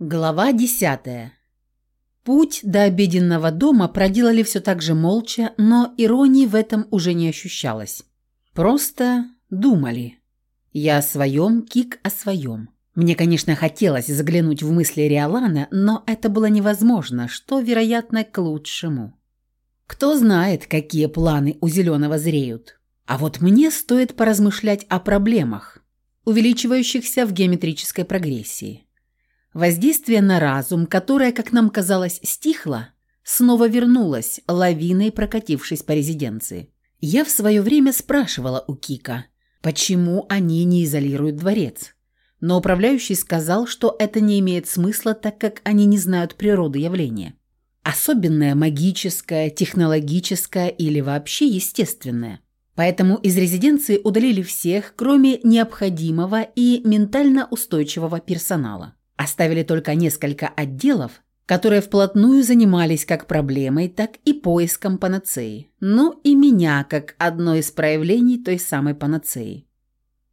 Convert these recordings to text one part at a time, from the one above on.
Глава десятая. Путь до обеденного дома проделали все так же молча, но иронии в этом уже не ощущалось. Просто думали. Я о своем, Кик о своем. Мне, конечно, хотелось заглянуть в мысли Риолана, но это было невозможно, что, вероятно, к лучшему. Кто знает, какие планы у Зеленого зреют. А вот мне стоит поразмышлять о проблемах, увеличивающихся в геометрической прогрессии. Воздействие на разум, которое, как нам казалось, стихло, снова вернулось, лавиной прокатившись по резиденции. Я в свое время спрашивала у Кика, почему они не изолируют дворец. Но управляющий сказал, что это не имеет смысла, так как они не знают природы явления. Особенное магическое, технологическое или вообще естественное. Поэтому из резиденции удалили всех, кроме необходимого и ментально устойчивого персонала. Оставили только несколько отделов, которые вплотную занимались как проблемой, так и поиском панацеи. Ну и меня, как одно из проявлений той самой панацеи.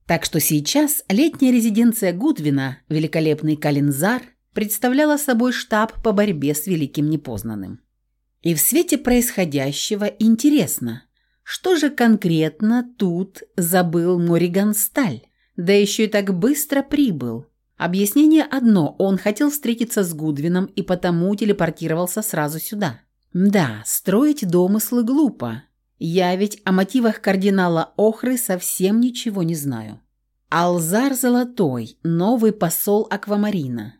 Так что сейчас летняя резиденция Гудвина, великолепный Калинзар, представляла собой штаб по борьбе с Великим Непознанным. И в свете происходящего интересно, что же конкретно тут забыл Мориган Сталь, да еще и так быстро прибыл – Объяснение одно – он хотел встретиться с Гудвином и потому телепортировался сразу сюда. Да, строить домыслы глупо. Я ведь о мотивах кардинала Охры совсем ничего не знаю. Алзар Золотой, новый посол Аквамарина.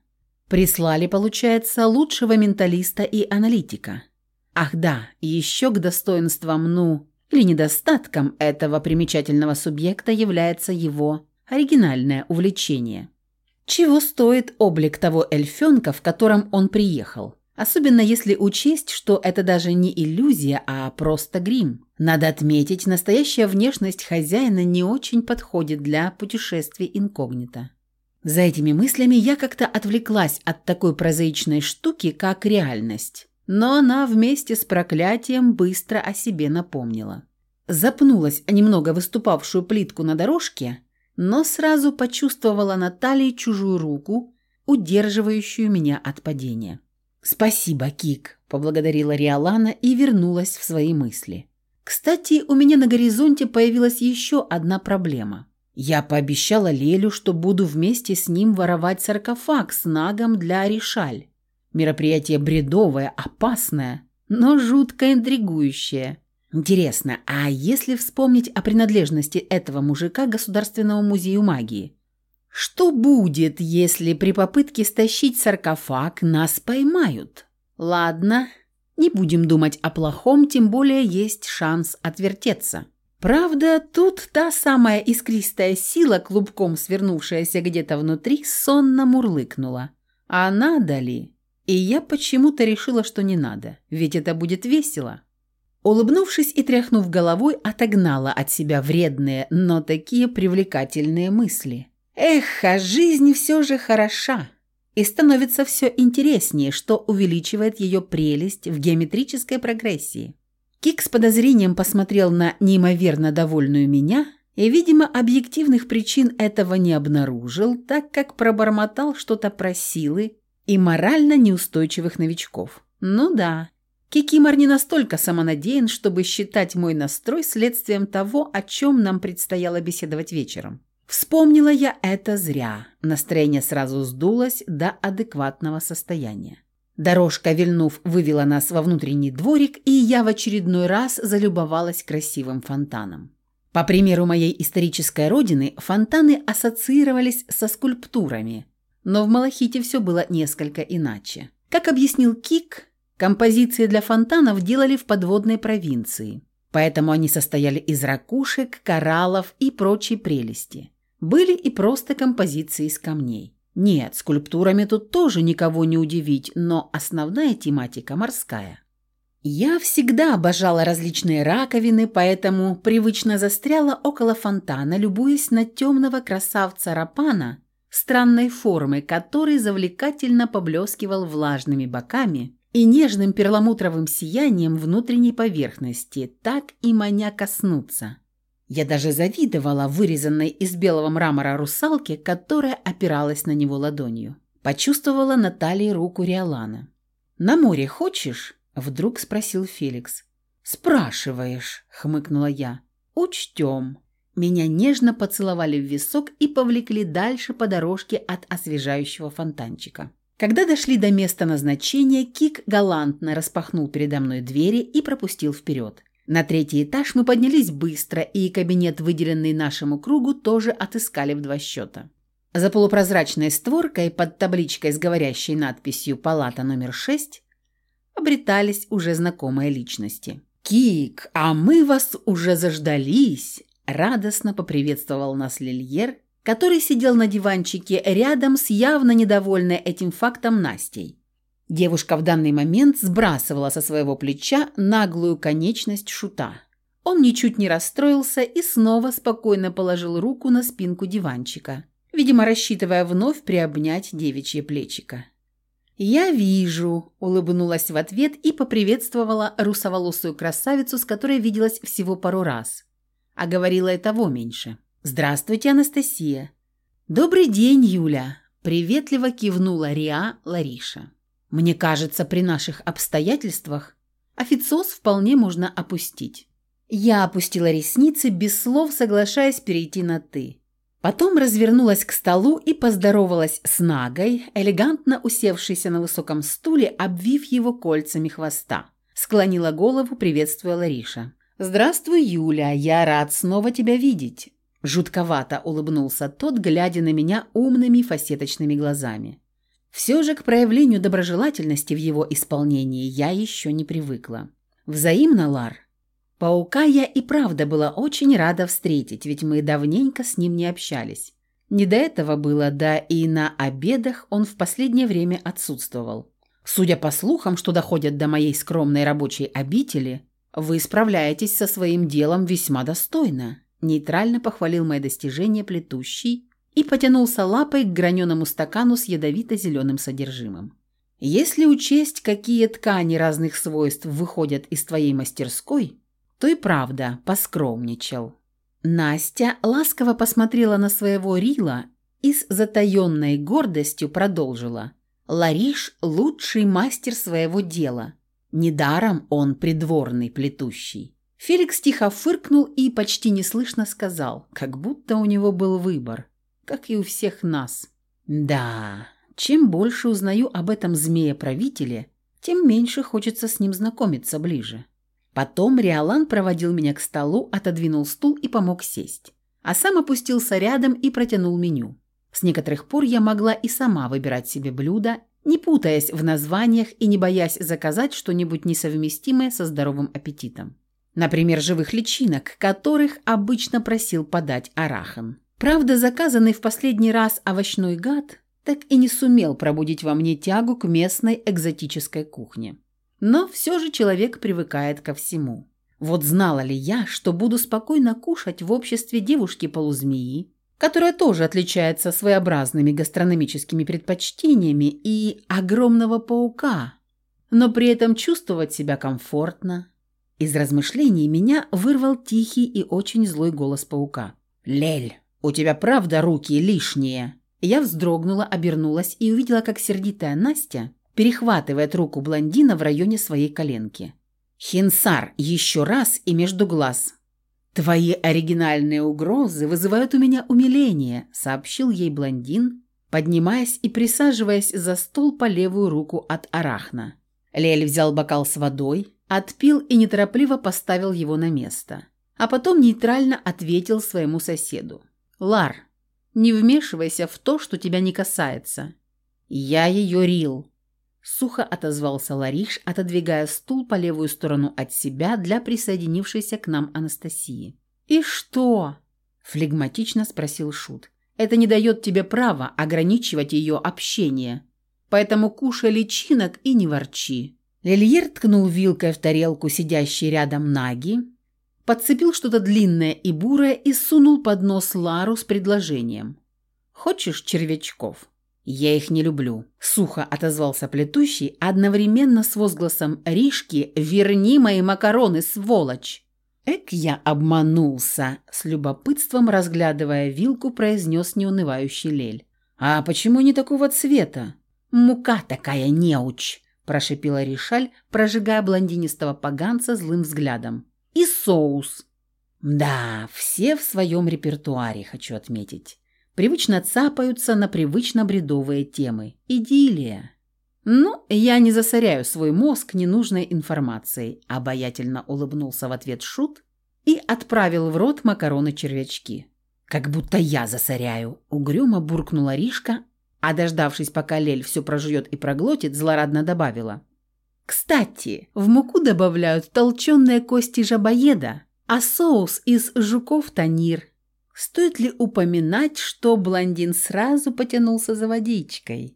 Прислали, получается, лучшего менталиста и аналитика. Ах да, еще к достоинствам, ну, или недостаткам этого примечательного субъекта является его оригинальное увлечение – чего стоит облик того эльфенка, в котором он приехал? Особенно если учесть, что это даже не иллюзия, а просто грим. Надо отметить, настоящая внешность хозяина не очень подходит для путешествий инкогнито. За этими мыслями я как-то отвлеклась от такой прозаичной штуки, как реальность. Но она вместе с проклятием быстро о себе напомнила. Запнулась немного выступавшую плитку на дорожке но сразу почувствовала на талии чужую руку, удерживающую меня от падения. «Спасибо, Кик», – поблагодарила Риолана и вернулась в свои мысли. «Кстати, у меня на горизонте появилась еще одна проблема. Я пообещала Лелю, что буду вместе с ним воровать саркофаг с нагом для Ришаль. Мероприятие бредовое, опасное, но жутко интригующее. Интересно, а если вспомнить о принадлежности этого мужика к Государственному музею магии? Что будет, если при попытке стащить саркофаг нас поймают? Ладно, не будем думать о плохом, тем более есть шанс отвертеться. Правда, тут та самая искристая сила, клубком свернувшаяся где-то внутри, сонно мурлыкнула. А надо ли? И я почему-то решила, что не надо, ведь это будет весело. Улыбнувшись и тряхнув головой, отогнала от себя вредные, но такие привлекательные мысли. Эх, а жизнь все же хороша. И становится все интереснее, что увеличивает ее прелесть в геометрической прогрессии. Кик с подозрением посмотрел на неимоверно довольную меня и, видимо, объективных причин этого не обнаружил, так как пробормотал что-то про силы и морально неустойчивых новичков. Ну да, Кикимор не настолько самонадеян, чтобы считать мой настрой следствием того, о чем нам предстояло беседовать вечером. Вспомнила я это зря. Настроение сразу сдулось до адекватного состояния. Дорожка, вильнув, вывела нас во внутренний дворик, и я в очередной раз залюбовалась красивым фонтаном. По примеру моей исторической родины, фонтаны ассоциировались со скульптурами, но в Малахите все было несколько иначе. Как объяснил Кик, Композиции для фонтанов делали в подводной провинции, поэтому они состояли из ракушек, кораллов и прочей прелести. Были и просто композиции из камней. Нет, скульптурами тут тоже никого не удивить, но основная тематика морская. Я всегда обожала различные раковины, поэтому привычно застряла около фонтана, любуясь на темного красавца Рапана странной формы, который завлекательно поблескивал влажными боками и нежным перламутровым сиянием внутренней поверхности, так и маня коснуться. Я даже завидовала вырезанной из белого мрамора русалке, которая опиралась на него ладонью. Почувствовала на талии руку Риолана. «На море хочешь?» – вдруг спросил Феликс. «Спрашиваешь», – хмыкнула я. «Учтем». Меня нежно поцеловали в висок и повлекли дальше по дорожке от освежающего фонтанчика. Когда дошли до места назначения, Кик галантно распахнул передо мной двери и пропустил вперед. На третий этаж мы поднялись быстро, и кабинет, выделенный нашему кругу, тоже отыскали в два счета. За полупрозрачной створкой под табличкой с говорящей надписью «Палата номер 6» обретались уже знакомые личности. «Кик, а мы вас уже заждались!» Радостно поприветствовал нас Лильер, который сидел на диванчике рядом с явно недовольной этим фактом Настей. Девушка в данный момент сбрасывала со своего плеча наглую конечность шута. Он ничуть не расстроился и снова спокойно положил руку на спинку диванчика – видимо, рассчитывая вновь приобнять девичье плечико. «Я вижу», – улыбнулась в ответ и поприветствовала русоволосую красавицу, с которой виделась всего пару раз. А говорила и того меньше. «Здравствуйте, Анастасия». «Добрый день, Юля», – приветливо кивнула Риа Лариша. «Мне кажется, при наших обстоятельствах официоз вполне можно опустить». Я опустила ресницы, без слов соглашаясь перейти на «ты». Потом развернулась к столу и поздоровалась с Нагой, элегантно усевшейся на высоком стуле, обвив его кольцами хвоста. Склонила голову, приветствуя Лариша. «Здравствуй, Юля, я рад снова тебя видеть». Жутковато улыбнулся тот, глядя на меня умными фасеточными глазами. Все же к проявлению доброжелательности в его исполнении я еще не привыкла. «Взаимно, Лар?» Паука я и правда была очень рада встретить, ведь мы давненько с ним не общались. Не до этого было, да и на обедах он в последнее время отсутствовал. Судя по слухам, что доходят до моей скромной рабочей обители, вы справляетесь со своим делом весьма достойно. Нейтрально похвалил мои достижения плетущий и потянулся лапой к граненому стакану с ядовито-зеленым содержимым. Если учесть, какие ткани разных свойств выходят из твоей мастерской, то и правда поскромничал. Настя ласково посмотрела на своего Рила и с затаенной гордостью продолжила. «Лариш – лучший мастер своего дела. Недаром он придворный плетущий». Феликс тихо фыркнул и почти неслышно сказал, как будто у него был выбор, как и у всех нас. «Да, чем больше узнаю об этом змее-правителе, тем меньше хочется с ним знакомиться ближе». Потом Риолан проводил меня к столу, отодвинул стул и помог сесть. А сам опустился рядом и протянул меню. С некоторых пор я могла и сама выбирать себе блюда, не путаясь в названиях и не боясь заказать что-нибудь несовместимое со здоровым аппетитом. Например, живых личинок, которых обычно просил подать Арахан. Правда, заказанный в последний раз овощной гад так и не сумел пробудить во мне тягу к местной экзотической кухне. Но все же человек привыкает ко всему. Вот знала ли я, что буду спокойно кушать в обществе девушки-полузмеи, которая тоже отличается своеобразными гастрономическими предпочтениями и огромного паука, но при этом чувствовать себя комфортно. Из размышлений меня вырвал тихий и очень злой голос паука. «Лель, у тебя правда руки лишние?» Я вздрогнула, обернулась и увидела, как сердитая Настя перехватывает руку блондина в районе своей коленки. «Хинсар, еще раз и между глаз». «Твои оригинальные угрозы вызывают у меня умиление», — сообщил ей блондин, поднимаясь и присаживаясь за стол по левую руку от Арахна. Лель взял бокал с водой, отпил и неторопливо поставил его на место, а потом нейтрально ответил своему соседу. «Лар, не вмешивайся в то, что тебя не касается. Я ее рил. Сухо отозвался Лариш, отодвигая стул по левую сторону от себя для присоединившейся к нам Анастасии. «И что?» – флегматично спросил Шут. «Это не дает тебе права ограничивать ее общение. Поэтому кушай личинок и не ворчи». Лильер ткнул вилкой в тарелку сидящей рядом Наги, подцепил что-то длинное и бурое и сунул под нос Лару с предложением. «Хочешь червячков?» «Я их не люблю», – сухо отозвался плетущий, одновременно с возгласом «Ришки, верни мои макароны, сволочь!» «Эк, я обманулся!» – с любопытством разглядывая вилку, произнес неунывающий Лель. «А почему не такого цвета?» «Мука такая неуч», – прошипела Ришаль, прожигая блондинистого поганца злым взглядом. «И соус». Да, все в своем репертуаре, хочу отметить. Привычно цапаются на привычно бредовые темы. Идиллия. «Ну, я не засоряю свой мозг ненужной информацией», – обаятельно улыбнулся в ответ Шут и отправил в рот макароны-червячки. «Как будто я засоряю», – угрюмо буркнула Ришка, а дождавшись, пока Лель все прожует и проглотит, злорадно добавила. «Кстати, в муку добавляют толченые кости жабоеда, а соус из жуков танир. Стоит ли упоминать, что блондин сразу потянулся за водичкой?»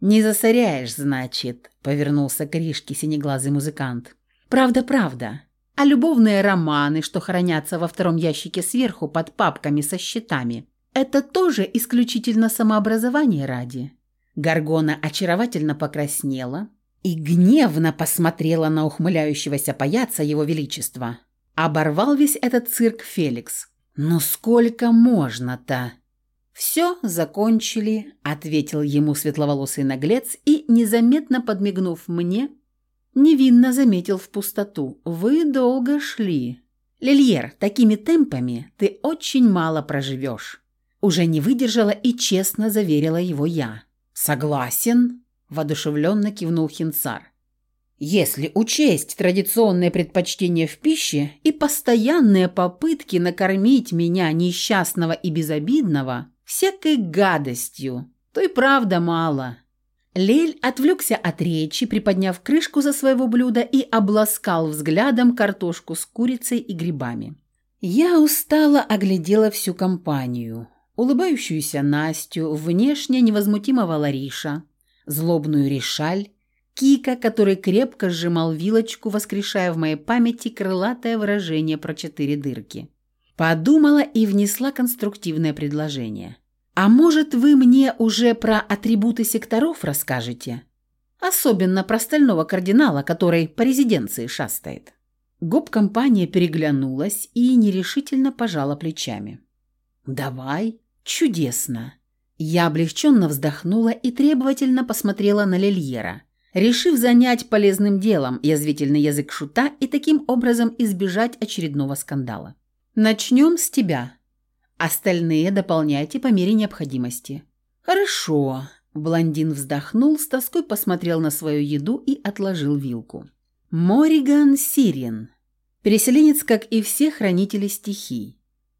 «Не засоряешь, значит», — повернулся к Ришке синеглазый музыкант. «Правда, правда. А любовные романы, что хранятся во втором ящике сверху под папками со счетами, это тоже исключительно самообразование ради. Гаргона очаровательно покраснела и гневно посмотрела на ухмыляющегося паяца его величества. Оборвал весь этот цирк Феликс. «Ну сколько можно-то?» «Все, закончили», — ответил ему светловолосый наглец и, незаметно подмигнув мне, невинно заметил в пустоту. «Вы долго шли. Лильер, такими темпами ты очень мало проживешь». Уже не выдержала и честно заверила его я. «Согласен», – воодушевленно кивнул Хинцар. «Если учесть традиционное предпочтение в пище и постоянные попытки накормить меня несчастного и безобидного всякой гадостью, то и правда мало». Лель отвлекся от речи, приподняв крышку за своего блюда и обласкал взглядом картошку с курицей и грибами. Я устало оглядела всю компанию улыбающуюся Настю, внешне невозмутимого Лариша, злобную Ришаль, Кика, который крепко сжимал вилочку, воскрешая в моей памяти крылатое выражение про четыре дырки. Подумала и внесла конструктивное предложение. «А может, вы мне уже про атрибуты секторов расскажете? Особенно про стального кардинала, который по резиденции шастает». Гоп-компания переглянулась и нерешительно пожала плечами. «Давай», Чудесно. Я облегченно вздохнула и требовательно посмотрела на Лильера, решив занять полезным делом язвительный язык шута и таким образом избежать очередного скандала. «Начнем с тебя. Остальные дополняйте по мере необходимости». «Хорошо». Блондин вздохнул, с тоской посмотрел на свою еду и отложил вилку. Мориган Сирин. Переселенец, как и все хранители стихий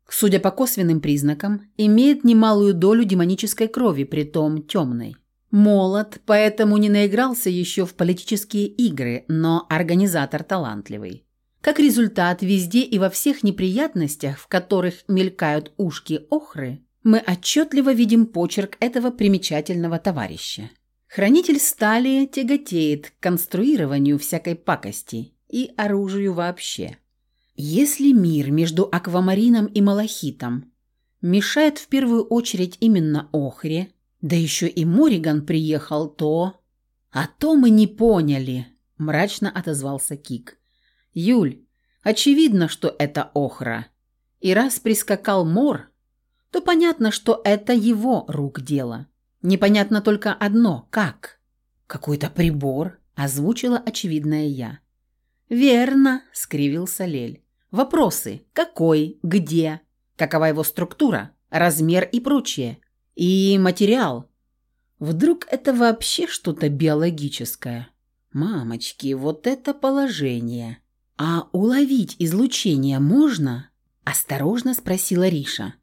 судя по косвенным признакам, имеет немалую долю демонической крови, притом темной. Молод, поэтому не наигрался еще в политические игры, но организатор талантливый. Как результат, везде и во всех неприятностях, в которых мелькают ушки охры, мы отчетливо видим почерк этого примечательного товарища. Хранитель стали тяготеет к конструированию всякой пакости и оружию вообще. Если мир между аквамарином и малахитом мешает в первую очередь именно охре, да еще и Мориган приехал, то... А то мы не поняли, мрачно отозвался Кик. Юль, очевидно, что это охра. И раз прискакал Мор, то понятно, что это его рук дело. Непонятно только одно – как? Какой-то прибор, озвучила очевидное я. «Верно», – скривился Лель. Вопросы «какой», «где», какова его структура, размер и прочее. И материал. Вдруг это вообще что-то биологическое? Мамочки, вот это положение. А уловить излучение можно? Осторожно спросила Риша.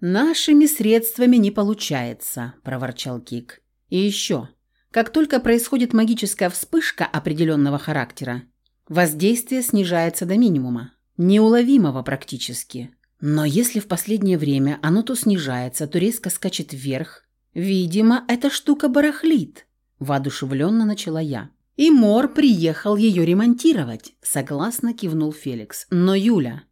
Нашими средствами не получается, проворчал Кик. И еще, как только происходит магическая вспышка определенного характера, воздействие снижается до минимума неуловимого практически. Но если в последнее время оно то снижается, то резко скачет вверх, видимо, эта штука барахлит, воодушевленно начала я. И Мор приехал ее ремонтировать, согласно кивнул Феликс. Но Юля,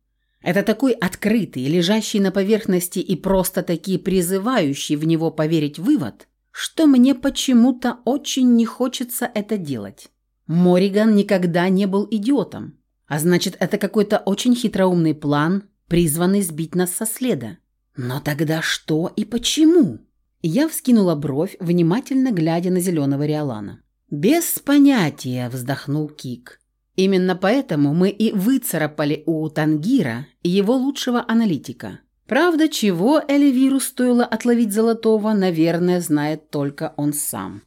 это такой открытый, лежащий на поверхности и просто-таки призывающий в него поверить вывод, что мне почему-то очень не хочется это делать. Мориган никогда не был идиотом. А значит, это какой-то очень хитроумный план, призванный сбить нас со следа. Но тогда что и почему? Я вскинула бровь, внимательно глядя на зеленого Риолана. «Без понятия», – вздохнул Кик. «Именно поэтому мы и выцарапали у Тангира его лучшего аналитика. Правда, чего Эльвиру стоило отловить Золотого, наверное, знает только он сам».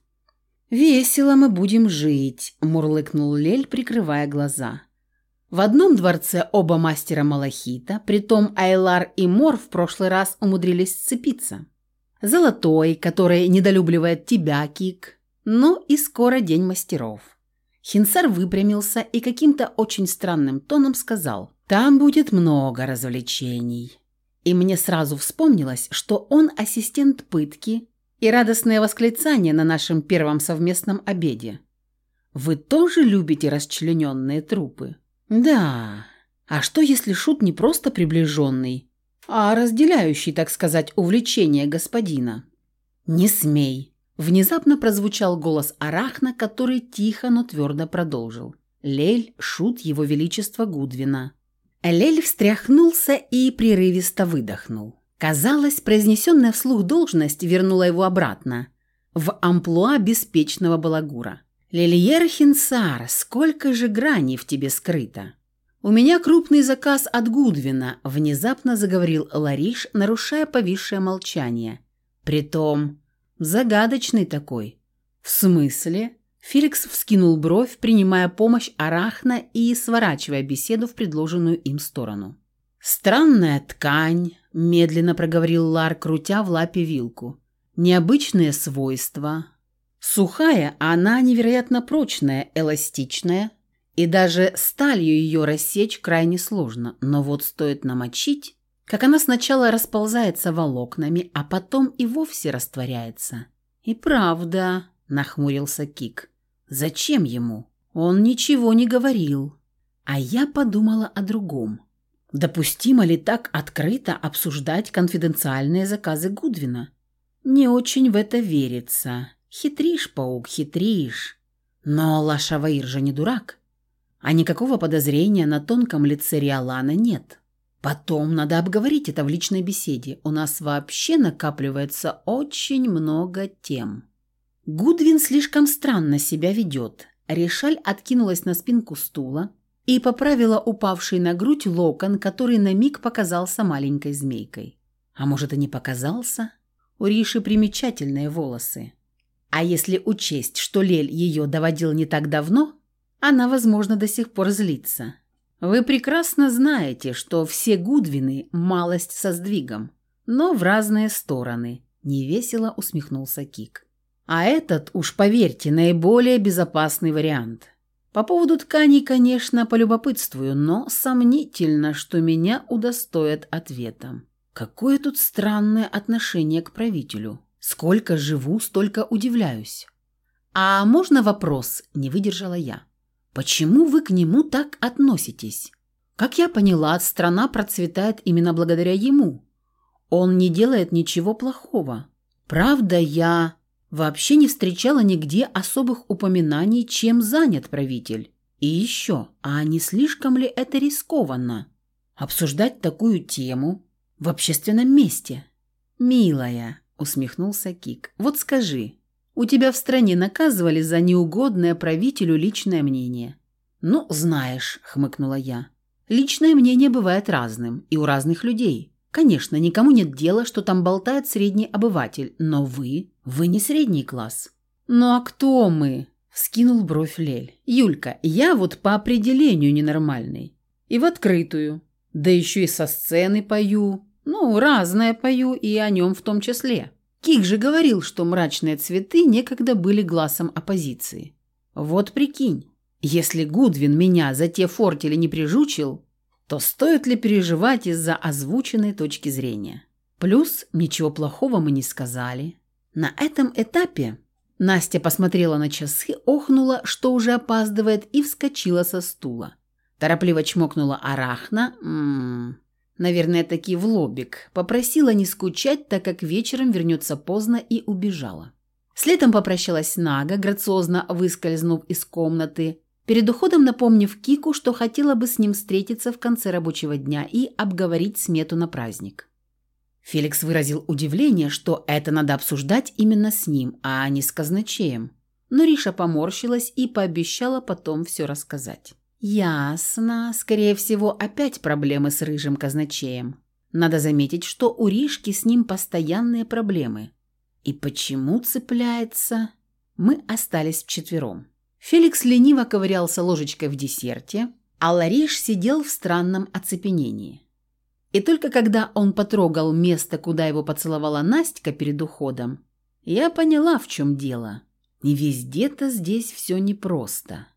«Весело мы будем жить», – мурлыкнул Лель, прикрывая глаза. В одном дворце оба мастера Малахита, притом Айлар и Мор в прошлый раз умудрились сцепиться. Золотой, который недолюбливает тебя, Кик. Ну и скоро день мастеров. Хинсар выпрямился и каким-то очень странным тоном сказал, «Там будет много развлечений». И мне сразу вспомнилось, что он ассистент пытки и радостное восклицание на нашем первом совместном обеде. «Вы тоже любите расчлененные трупы?» «Да. А что, если шут не просто приближенный, а разделяющий, так сказать, увлечение господина?» «Не смей!» Внезапно прозвучал голос Арахна, который тихо, но твердо продолжил. «Лель, шут его величества Гудвина». Лель встряхнулся и прерывисто выдохнул. Казалось, произнесенная вслух должность вернула его обратно, в амплуа беспечного балагура. «Лильер Хинсар, сколько же граней в тебе скрыто!» «У меня крупный заказ от Гудвина», – внезапно заговорил Лариш, нарушая повисшее молчание. «Притом, загадочный такой». «В смысле?» Феликс вскинул бровь, принимая помощь Арахна и сворачивая беседу в предложенную им сторону. «Странная ткань», – медленно проговорил Лар, крутя в лапе вилку. «Необычные свойства, Сухая, она невероятно прочная, эластичная, и даже сталью ее рассечь крайне сложно, но вот стоит намочить, как она сначала расползается волокнами, а потом и вовсе растворяется. «И правда», – нахмурился Кик, – «зачем ему? Он ничего не говорил». А я подумала о другом. Допустимо ли так открыто обсуждать конфиденциальные заказы Гудвина? Не очень в это верится. Хитришь, паук, хитришь. Но Лашаваир же не дурак. А никакого подозрения на тонком лице Риолана нет. Потом надо обговорить это в личной беседе. У нас вообще накапливается очень много тем. Гудвин слишком странно себя ведет. Решаль откинулась на спинку стула и поправила упавший на грудь локон, который на миг показался маленькой змейкой. А может и не показался? У Риши примечательные волосы. А если учесть, что Лель ее доводил не так давно, она, возможно, до сих пор злится. Вы прекрасно знаете, что все Гудвины – малость со сдвигом, но в разные стороны, – невесело усмехнулся Кик. А этот, уж поверьте, наиболее безопасный вариант. По поводу тканей, конечно, полюбопытствую, но сомнительно, что меня удостоят ответом. Какое тут странное отношение к правителю. Сколько живу, столько удивляюсь. А можно вопрос, не выдержала я. Почему вы к нему так относитесь? Как я поняла, страна процветает именно благодаря ему. Он не делает ничего плохого. Правда, я вообще не встречала нигде особых упоминаний, чем занят правитель. И еще, а не слишком ли это рискованно? Обсуждать такую тему в общественном месте? Милая, усмехнулся Кик. «Вот скажи, у тебя в стране наказывали за неугодное правителю личное мнение?» «Ну, знаешь», — хмыкнула я. «Личное мнение бывает разным, и у разных людей. Конечно, никому нет дела, что там болтает средний обыватель, но вы... Вы не средний класс». «Ну а кто мы?» — вскинул бровь Лель. «Юлька, я вот по определению ненормальный. И в открытую. Да еще и со сцены пою. Ну, разное пою, и о нем в том числе. Кик же говорил, что мрачные цветы некогда были глазом оппозиции. Вот прикинь, если Гудвин меня за те фортили не прижучил, то стоит ли переживать из-за озвученной точки зрения? Плюс ничего плохого мы не сказали. На этом этапе Настя посмотрела на часы, охнула, что уже опаздывает, и вскочила со стула. Торопливо чмокнула Арахна. М -м, наверное, таки в лобик, попросила не скучать, так как вечером вернется поздно и убежала. Следом попрощалась Нага, грациозно выскользнув из комнаты, перед уходом напомнив Кику, что хотела бы с ним встретиться в конце рабочего дня и обговорить смету на праздник. Феликс выразил удивление, что это надо обсуждать именно с ним, а не с казначеем. Но Риша поморщилась и пообещала потом все рассказать. «Ясно. Скорее всего, опять проблемы с рыжим казначеем. Надо заметить, что у Ришки с ним постоянные проблемы. И почему цепляется? Мы остались вчетвером. Феликс лениво ковырялся ложечкой в десерте, а Лариш сидел в странном оцепенении. И только когда он потрогал место, куда его поцеловала Настя перед уходом, я поняла, в чем дело. И везде-то здесь все непросто.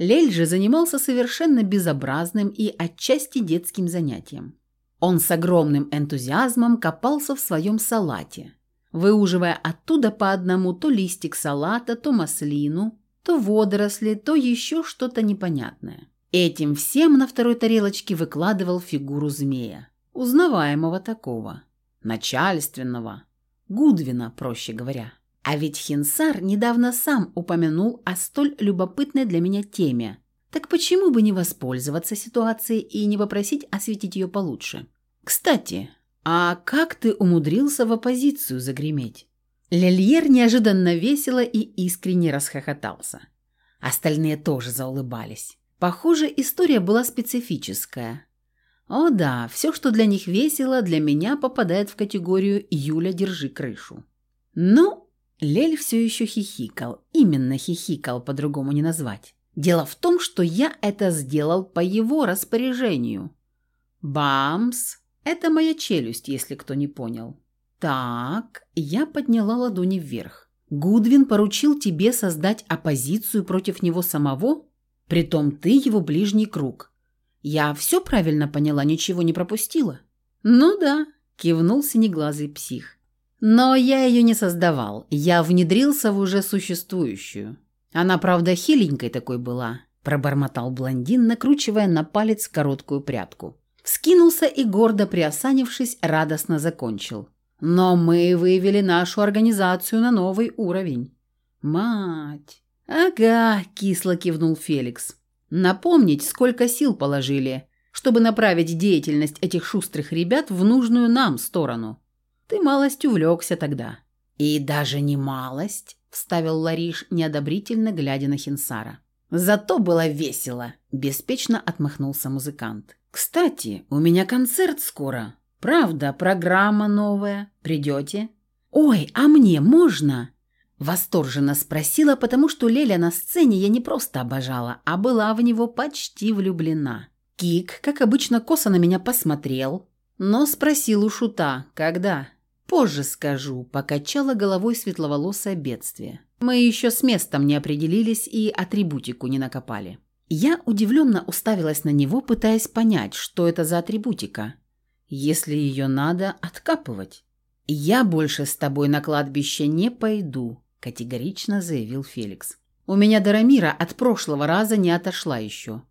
Лель же занимался совершенно безобразным и отчасти детским занятием. Он с огромным энтузиазмом копался в своем салате, выуживая оттуда по одному то листик салата, то маслину, то водоросли, то еще что-то непонятное. Этим всем на второй тарелочке выкладывал фигуру змея. Узнаваемого такого. Начальственного. Гудвина, проще говоря. А ведь Хинсар недавно сам упомянул о столь любопытной для меня теме. Так почему бы не воспользоваться ситуацией и не попросить осветить ее получше? Кстати, а как ты умудрился в оппозицию загреметь? Лельер неожиданно весело и искренне расхохотался. Остальные тоже заулыбались. Похоже, история была специфическая. О да, все, что для них весело, для меня попадает в категорию «Юля, держи крышу». Ну, Лель все еще хихикал. Именно хихикал, по-другому не назвать. Дело в том, что я это сделал по его распоряжению. Бамс! Это моя челюсть, если кто не понял. Так, я подняла ладони вверх. Гудвин поручил тебе создать оппозицию против него самого? Притом ты его ближний круг. Я все правильно поняла, ничего не пропустила? Ну да, кивнул синеглазый псих. Но я ее не создавал, я внедрился в уже существующую. Она, правда, хиленькой такой была, пробормотал блондин, накручивая на палец короткую прядку. Вскинулся и, гордо приосанившись, радостно закончил. Но мы вывели нашу организацию на новый уровень. Мать! Ага, кисло кивнул Феликс. Напомнить, сколько сил положили, чтобы направить деятельность этих шустрых ребят в нужную нам сторону. Ты малость увлекся тогда». «И даже не малость», — вставил Лариш, неодобрительно глядя на Хинсара. «Зато было весело», — беспечно отмахнулся музыкант. «Кстати, у меня концерт скоро. Правда, программа новая. Придете?» «Ой, а мне можно?» Восторженно спросила, потому что Леля на сцене я не просто обожала, а была в него почти влюблена. Кик, как обычно, косо на меня посмотрел, но спросил у Шута, когда. «Позже скажу», – покачала головой светловолосое бедствие. Мы еще с местом не определились и атрибутику не накопали. Я удивленно уставилась на него, пытаясь понять, что это за атрибутика. Если ее надо откапывать. «Я больше с тобой на кладбище не пойду», – категорично заявил Феликс. «У меня Дарамира от прошлого раза не отошла еще».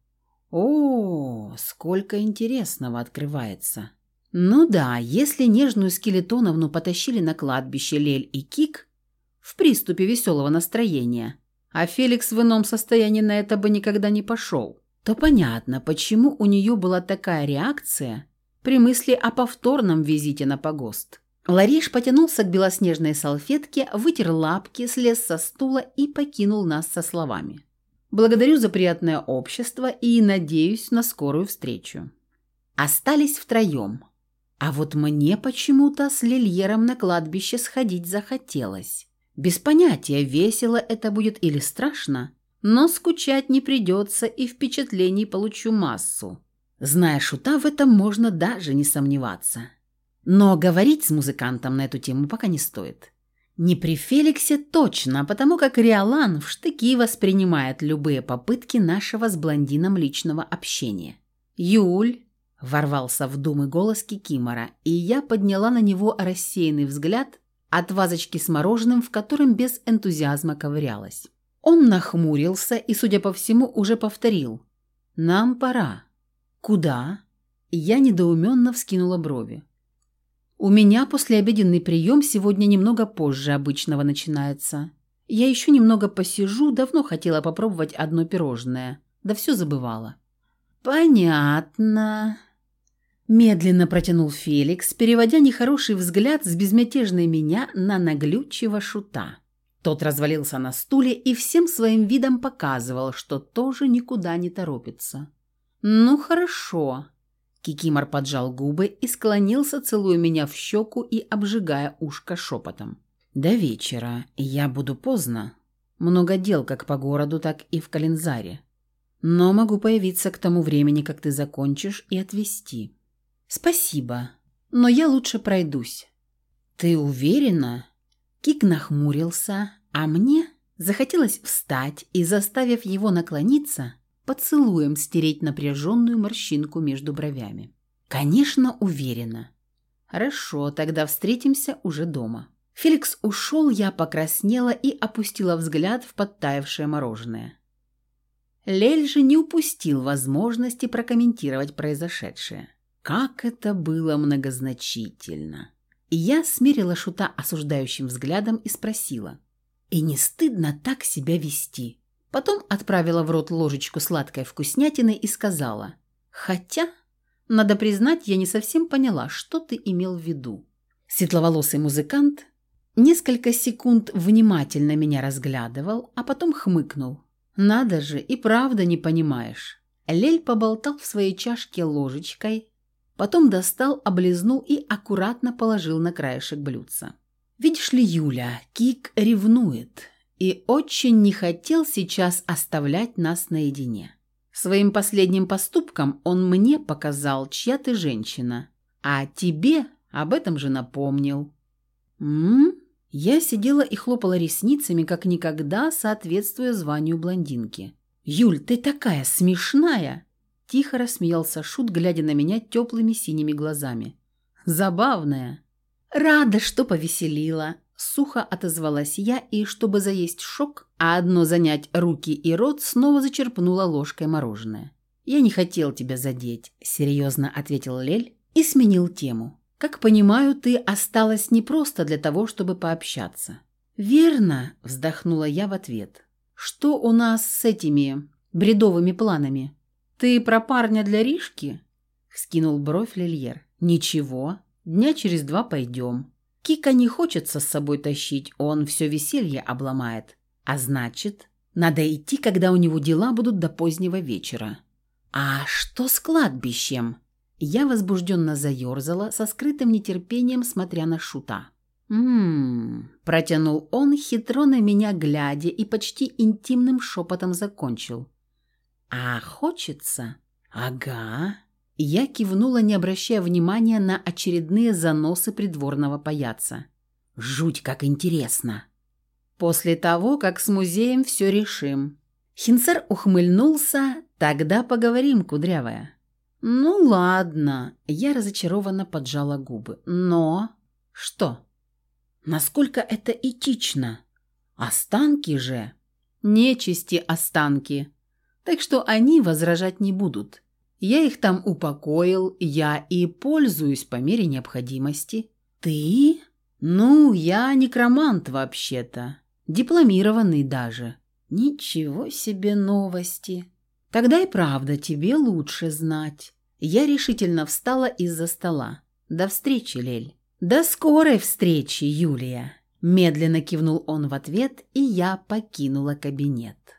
«О, сколько интересного открывается!» Ну да, если нежную скелетоновну потащили на кладбище Лель и Кик в приступе веселого настроения, а Феликс в ином состоянии на это бы никогда не пошел, то понятно, почему у нее была такая реакция при мысли о повторном визите на погост. Лариш потянулся к белоснежной салфетке, вытер лапки, слез со стула и покинул нас со словами. «Благодарю за приятное общество и надеюсь на скорую встречу». Остались втроем. А вот мне почему-то с Лильером на кладбище сходить захотелось. Без понятия, весело это будет или страшно, но скучать не придется и впечатлений получу массу. Зная шута, в этом можно даже не сомневаться. Но говорить с музыкантом на эту тему пока не стоит. Не при Феликсе точно, потому как Риолан в штыки воспринимает любые попытки нашего с блондином личного общения. Юль, Ворвался в думы голос Кикимора, и я подняла на него рассеянный взгляд от вазочки с мороженым, в котором без энтузиазма ковырялась. Он нахмурился и, судя по всему, уже повторил. «Нам пора». «Куда?» Я недоуменно вскинула брови. «У меня послеобеденный прием сегодня немного позже обычного начинается. Я еще немного посижу, давно хотела попробовать одно пирожное, да все забывала». «Понятно», Медленно протянул Феликс, переводя нехороший взгляд с безмятежной меня на наглючего шута. Тот развалился на стуле и всем своим видом показывал, что тоже никуда не торопится. «Ну, хорошо». Кикимор поджал губы и склонился, целуя меня в щеку и обжигая ушко шепотом. «До вечера. Я буду поздно. Много дел как по городу, так и в Калензаре. Но могу появиться к тому времени, как ты закончишь, и отвезти». «Спасибо. Но я лучше пройдусь». «Ты уверена?» Кик нахмурился, а мне захотелось встать и, заставив его наклониться, поцелуем стереть напряженную морщинку между бровями. «Конечно, уверена». «Хорошо, тогда встретимся уже дома». Феликс ушел, я покраснела и опустила взгляд в подтаявшее мороженое. Лель же не упустил возможности прокомментировать произошедшее. Как это было многозначительно. И я смерила Шута осуждающим взглядом и спросила. «И не стыдно так себя вести?» Потом отправила в рот ложечку сладкой вкуснятины и сказала. «Хотя, надо признать, я не совсем поняла, что ты имел в виду». Светловолосый музыкант несколько секунд внимательно меня разглядывал, а потом хмыкнул. «Надо же, и правда не понимаешь». Лель поболтал в своей чашке ложечкой, Потом достал, облизнул и аккуратно положил на краешек блюдца. «Видишь ли, Юля, Кик ревнует и очень не хотел сейчас оставлять нас наедине. Своим последним поступком он мне показал, чья ты женщина, а тебе об этом же напомнил». «М?», Я сидела и хлопала ресницами, как никогда, соответствуя званию блондинки. «Юль, ты такая смешная!» Тихо рассмеялся Шут, глядя на меня теплыми синими глазами. «Забавная!» «Рада, что повеселила!» Сухо отозвалась я и, чтобы заесть шок, а одно занять руки и рот, снова зачерпнула ложкой мороженое. «Я не хотел тебя задеть», — серьезно ответил Лель и сменил тему. «Как понимаю, ты осталась не просто для того, чтобы пообщаться». «Верно», — вздохнула я в ответ. «Что у нас с этими бредовыми планами?» «Ты про парня для Ришки?» — вскинул бровь Лильер. «Ничего, дня через два пойдем. Кика не хочется с собой тащить, он все веселье обломает. А значит, надо идти, когда у него дела будут до позднего вечера». «А что с кладбищем?» Я возбужденно заерзала, со скрытым нетерпением, смотря на Шута. «М-м-м», протянул он, хитро на меня глядя и почти интимным шепотом закончил. «А хочется?» «Ага». Я кивнула, не обращая внимания на очередные заносы придворного паяца. «Жуть, как интересно!» «После того, как с музеем все решим». Хинцер ухмыльнулся. «Тогда поговорим, кудрявая». «Ну ладно», — я разочарованно поджала губы. «Но...» «Что?» «Насколько это этично?» «Останки же...» «Нечисти останки», так что они возражать не будут. Я их там упокоил, я и пользуюсь по мере необходимости. Ты? Ну, я некромант вообще-то. Дипломированный даже. Ничего себе новости. Тогда и правда тебе лучше знать. Я решительно встала из-за стола. До встречи, Лель. До скорой встречи, Юлия. Медленно кивнул он в ответ, и я покинула кабинет.